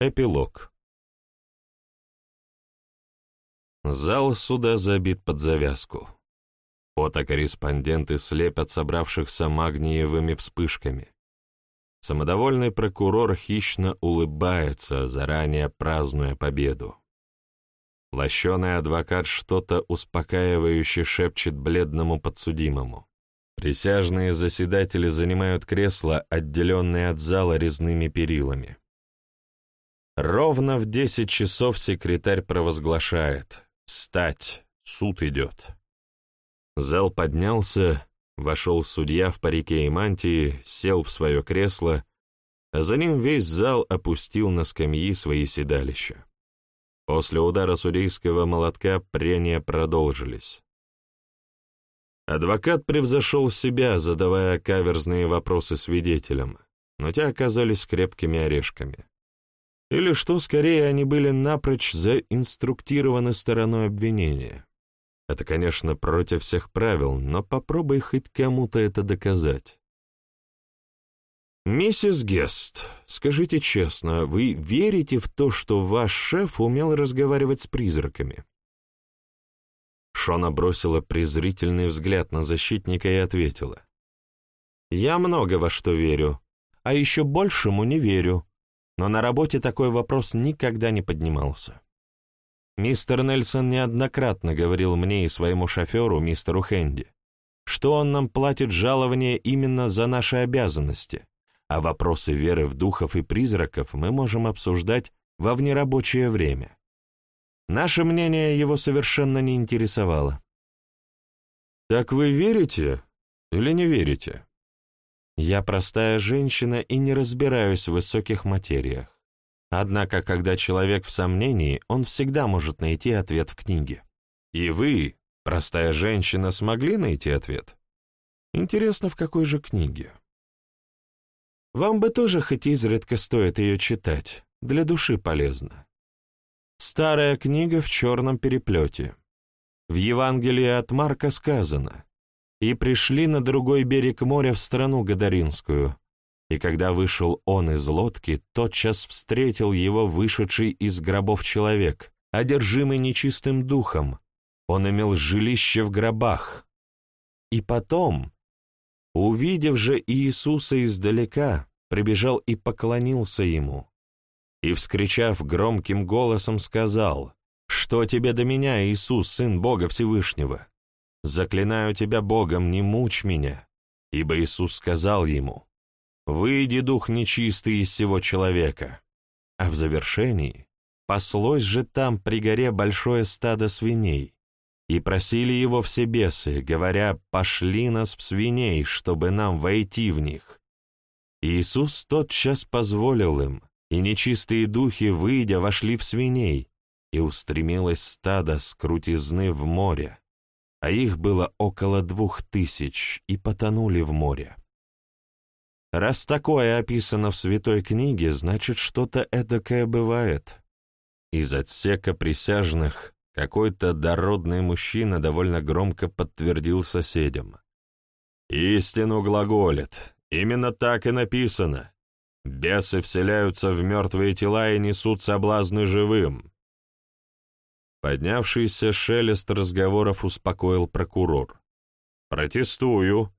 Эпилог. Зал суда забит под завязку. Фотокорреспонденты слепят собравшихся магниевыми вспышками. Самодовольный прокурор хищно улыбается, заранее празднуя победу. Лощеный адвокат что-то успокаивающе шепчет бледному подсудимому. Присяжные заседатели занимают кресла, отделенные от зала резными перилами. Ровно в десять часов секретарь провозглашает «Встать! Суд идет!». Зал поднялся, вошел судья в парике и мантии, сел в свое кресло, а за ним весь зал опустил на скамьи свои седалища. После удара судейского молотка прения продолжились. Адвокат превзошел себя, задавая каверзные вопросы свидетелям, но те оказались крепкими орешками. Или что, скорее, они были напрочь заинструктированы стороной обвинения. Это, конечно, против всех правил, но попробуй хоть кому-то это доказать. «Миссис Гест, скажите честно, вы верите в то, что ваш шеф умел разговаривать с призраками?» Шона бросила презрительный взгляд на защитника и ответила. «Я много во что верю, а еще большему не верю но на работе такой вопрос никогда не поднимался. Мистер Нельсон неоднократно говорил мне и своему шоферу, мистеру Хэнди, что он нам платит жалование именно за наши обязанности, а вопросы веры в духов и призраков мы можем обсуждать во внерабочее время. Наше мнение его совершенно не интересовало. «Так вы верите или не верите?» Я простая женщина и не разбираюсь в высоких материях. Однако, когда человек в сомнении, он всегда может найти ответ в книге. И вы, простая женщина, смогли найти ответ? Интересно, в какой же книге? Вам бы тоже хоть изредка стоит ее читать, для души полезно. Старая книга в черном переплете. В Евангелии от Марка сказано и пришли на другой берег моря в страну Гадаринскую. И когда вышел он из лодки, тотчас встретил его вышедший из гробов человек, одержимый нечистым духом. Он имел жилище в гробах. И потом, увидев же Иисуса издалека, прибежал и поклонился ему. И, вскричав громким голосом, сказал, «Что тебе до меня, Иисус, Сын Бога Всевышнего? Заклинаю тебя Богом, не мучь меня, ибо Иисус сказал ему, «Выйди, дух нечистый из всего человека». А в завершении паслось же там при горе большое стадо свиней, и просили его все бесы, говоря, «Пошли нас в свиней, чтобы нам войти в них». Иисус тотчас позволил им, и нечистые духи, выйдя, вошли в свиней, и устремилось стадо с крутизны в море, а их было около двух тысяч, и потонули в море. Раз такое описано в Святой книге, значит, что-то эдакое бывает. Из отсека присяжных какой-то дородный мужчина довольно громко подтвердил соседям. «Истину глаголит. Именно так и написано. Бесы вселяются в мертвые тела и несут соблазны живым. Поднявшийся шелест разговоров успокоил прокурор. «Протестую.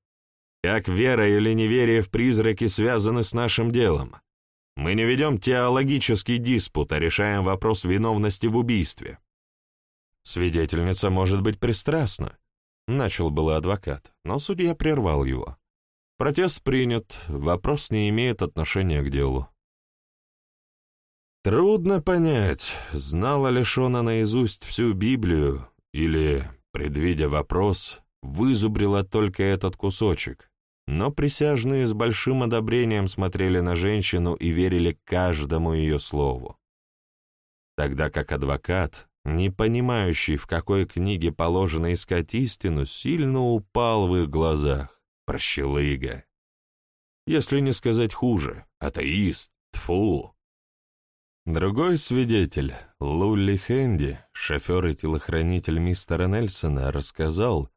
Как вера или неверие в призраки связаны с нашим делом? Мы не ведем теологический диспут, а решаем вопрос виновности в убийстве». «Свидетельница может быть пристрастна», — начал было адвокат, но судья прервал его. «Протест принят, вопрос не имеет отношения к делу». Трудно понять, знала ли Шона наизусть всю Библию или, предвидя вопрос, вызубрила только этот кусочек, но присяжные с большим одобрением смотрели на женщину и верили каждому ее слову. Тогда как адвокат, не понимающий, в какой книге положено искать истину, сильно упал в их глазах. Прощелыга. Если не сказать хуже, атеист, тфу. Другой свидетель, Лулли Хэнди, шофер и телохранитель мистера Нельсона, рассказал,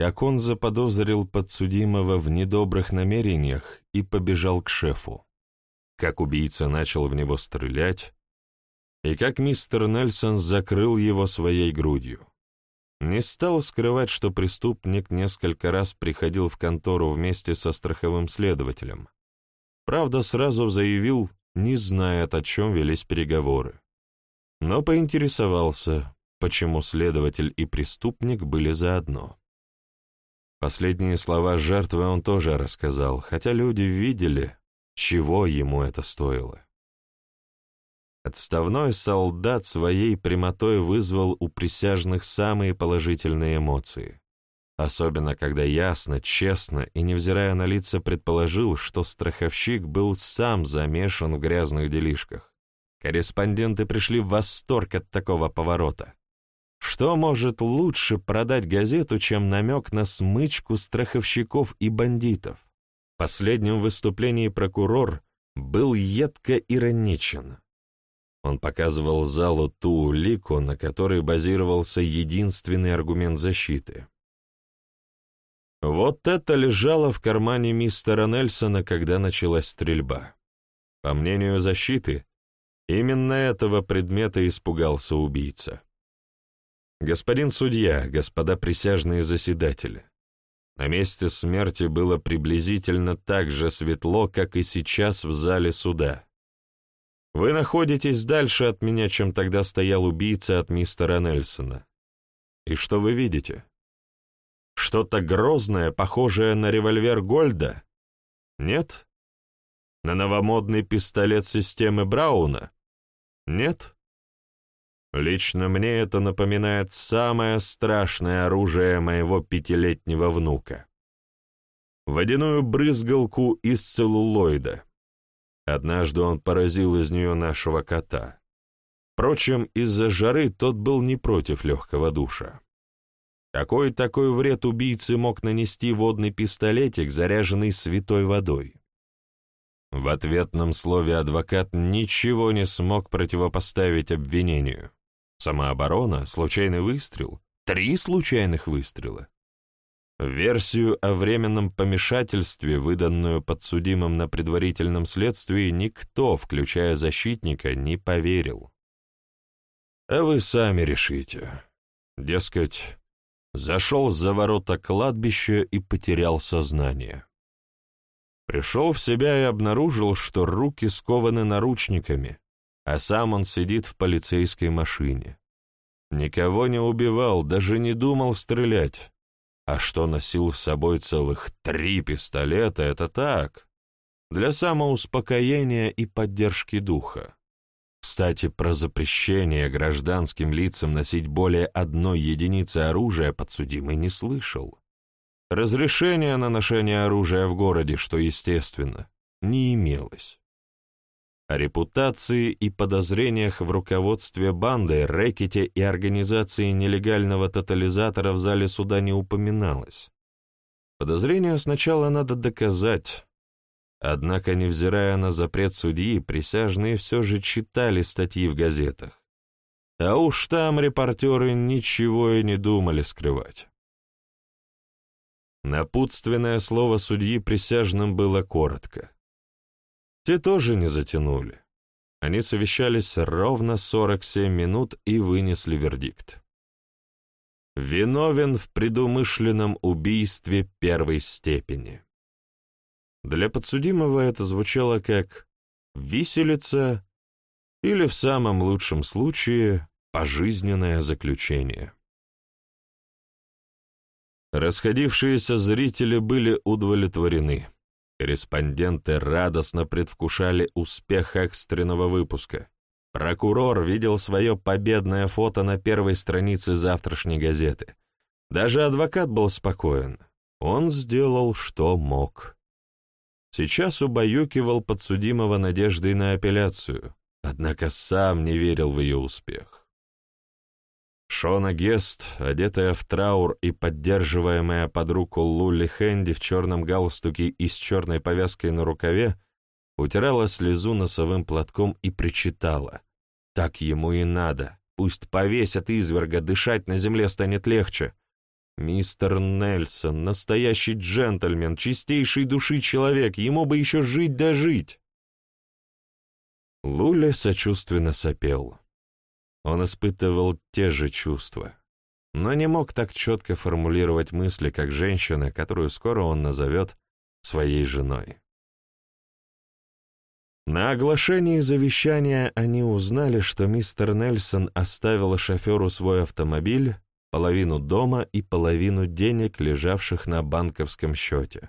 как он заподозрил подсудимого в недобрых намерениях и побежал к шефу. как убийца начал в него стрелять, и как мистер Нельсон закрыл его своей грудью. Не стал скрывать, что преступник несколько раз приходил в контору вместе со страховым следователем. Правда, сразу заявил, не знает, о чем велись переговоры. Но поинтересовался, почему следователь и преступник были заодно. Последние слова жертвы он тоже рассказал, хотя люди видели, чего ему это стоило. Отставной солдат своей прямотой вызвал у присяжных самые положительные эмоции. Особенно, когда ясно, честно и, невзирая на лица, предположил, что страховщик был сам замешан в грязных делишках. Корреспонденты пришли в восторг от такого поворота. Что может лучше продать газету, чем намек на смычку страховщиков и бандитов? В последнем выступлении прокурор был едко ироничен. Он показывал залу ту улику, на которой базировался единственный аргумент защиты. Вот это лежало в кармане мистера Нельсона, когда началась стрельба. По мнению защиты, именно этого предмета испугался убийца. Господин судья, господа присяжные заседатели, на месте смерти было приблизительно так же светло, как и сейчас в зале суда. Вы находитесь дальше от меня, чем тогда стоял убийца от мистера Нельсона. И что вы видите? Что-то грозное, похожее на револьвер Гольда? Нет? На новомодный пистолет системы Брауна? Нет? Лично мне это напоминает самое страшное оружие моего пятилетнего внука. Водяную брызгалку из целлулоида. Однажды он поразил из нее нашего кота. Впрочем, из-за жары тот был не против легкого душа. Какой такой вред убийце мог нанести водный пистолетик, заряженный святой водой? В ответном слове адвокат ничего не смог противопоставить обвинению. Самооборона, случайный выстрел, три случайных выстрела. Версию о временном помешательстве, выданную подсудимым на предварительном следствии, никто, включая защитника, не поверил. А вы сами решите. Дескать, зашел за ворота кладбища и потерял сознание. Пришел в себя и обнаружил, что руки скованы наручниками, а сам он сидит в полицейской машине. Никого не убивал, даже не думал стрелять а что носил с собой целых три пистолета, это так, для самоуспокоения и поддержки духа. Кстати, про запрещение гражданским лицам носить более одной единицы оружия подсудимый не слышал. Разрешения на ношение оружия в городе, что естественно, не имелось. О репутации и подозрениях в руководстве банды, рэкете и организации нелегального тотализатора в зале суда не упоминалось. Подозрения сначала надо доказать. Однако, невзирая на запрет судьи, присяжные все же читали статьи в газетах. А уж там репортеры ничего и не думали скрывать. Напутственное слово судьи присяжным было коротко. Те тоже не затянули. Они совещались ровно 47 минут и вынесли вердикт. Виновен в предумышленном убийстве первой степени. Для подсудимого это звучало как «виселица» или, в самом лучшем случае, «пожизненное заключение». Расходившиеся зрители были удовлетворены. Корреспонденты радостно предвкушали успех экстренного выпуска. Прокурор видел свое победное фото на первой странице завтрашней газеты. Даже адвокат был спокоен. Он сделал, что мог. Сейчас убаюкивал подсудимого надеждой на апелляцию, однако сам не верил в ее успех. Шона Гест, одетая в траур и поддерживаемая под руку Лули Хэнди в черном галстуке и с черной повязкой на рукаве, утирала слезу носовым платком и причитала. «Так ему и надо. Пусть повесят изверга, дышать на земле станет легче. Мистер Нельсон, настоящий джентльмен, чистейший души человек, ему бы еще жить да жить!» Луля сочувственно сопел. Он испытывал те же чувства, но не мог так четко формулировать мысли, как женщина, которую скоро он назовет своей женой. На оглашении завещания они узнали, что мистер Нельсон оставил шоферу свой автомобиль, половину дома и половину денег, лежавших на банковском счете.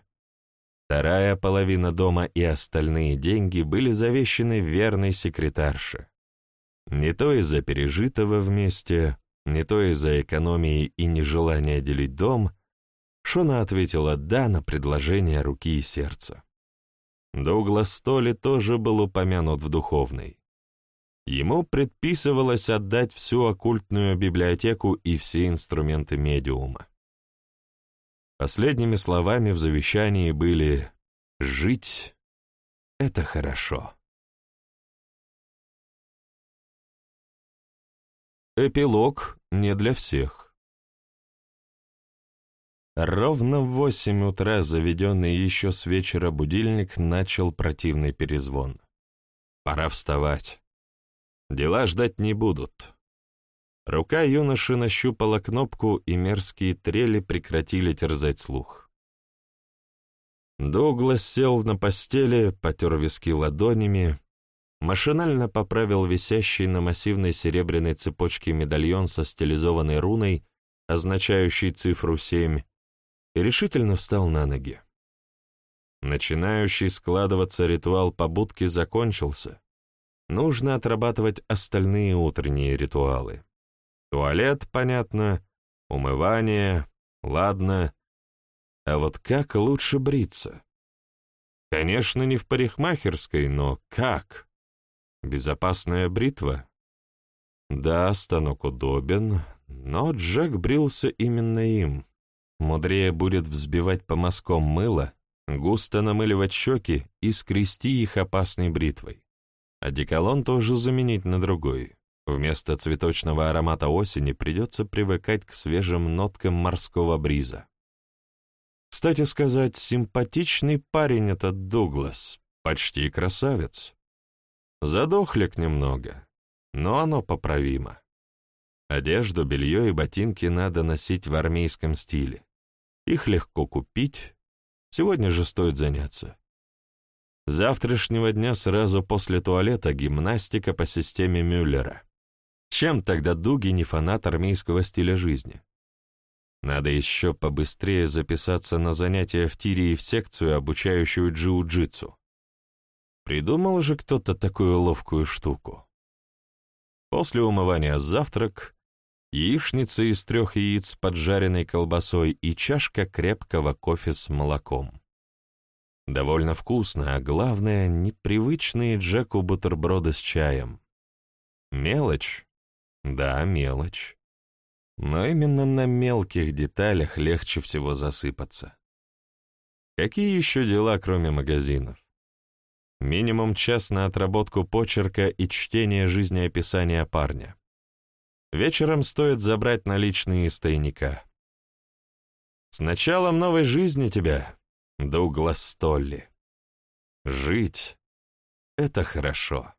Вторая половина дома и остальные деньги были завещены верной секретарше. Не то из-за пережитого вместе, не то из-за экономии и нежелания делить дом, Шона ответила «да» на предложение руки и сердца. Дуглас Столи тоже был упомянут в духовной. Ему предписывалось отдать всю оккультную библиотеку и все инструменты медиума. Последними словами в завещании были «жить — это хорошо». Эпилог не для всех. Ровно в восемь утра заведенный еще с вечера будильник начал противный перезвон. Пора вставать. Дела ждать не будут. Рука юноши нащупала кнопку, и мерзкие трели прекратили терзать слух. Дуглас сел на постели, потер виски ладонями, машинально поправил висящий на массивной серебряной цепочке медальон со стилизованной руной, означающей цифру семь, и решительно встал на ноги. Начинающий складываться ритуал побудки закончился. Нужно отрабатывать остальные утренние ритуалы. Туалет, понятно, умывание, ладно. А вот как лучше бриться? Конечно, не в парикмахерской, но как? Безопасная бритва? Да, станок удобен, но Джек брился именно им. Мудрее будет взбивать по мазкам мыло, густо намыливать щеки и скрести их опасной бритвой. Одеколон тоже заменить на другой. Вместо цветочного аромата осени придется привыкать к свежим ноткам морского бриза. Кстати сказать, симпатичный парень этот Дуглас, почти красавец. Задохлик немного, но оно поправимо. Одежду, белье и ботинки надо носить в армейском стиле. Их легко купить, сегодня же стоит заняться. Завтрашнего дня сразу после туалета гимнастика по системе Мюллера. Чем тогда Дуги не фанат армейского стиля жизни? Надо еще побыстрее записаться на занятия в тире и в секцию, обучающую джиу-джитсу. Придумал же кто-то такую ловкую штуку. После умывания завтрак, яичница из трех яиц с поджаренной колбасой и чашка крепкого кофе с молоком. Довольно вкусно, а главное, непривычные Джеку бутерброды с чаем. Мелочь? Да, мелочь. Но именно на мелких деталях легче всего засыпаться. Какие еще дела, кроме магазинов? Минимум час на отработку почерка и чтение жизнеописания парня. Вечером стоит забрать наличные из тайника. С началом новой жизни тебя, Дуглас Столли. Жить — это хорошо.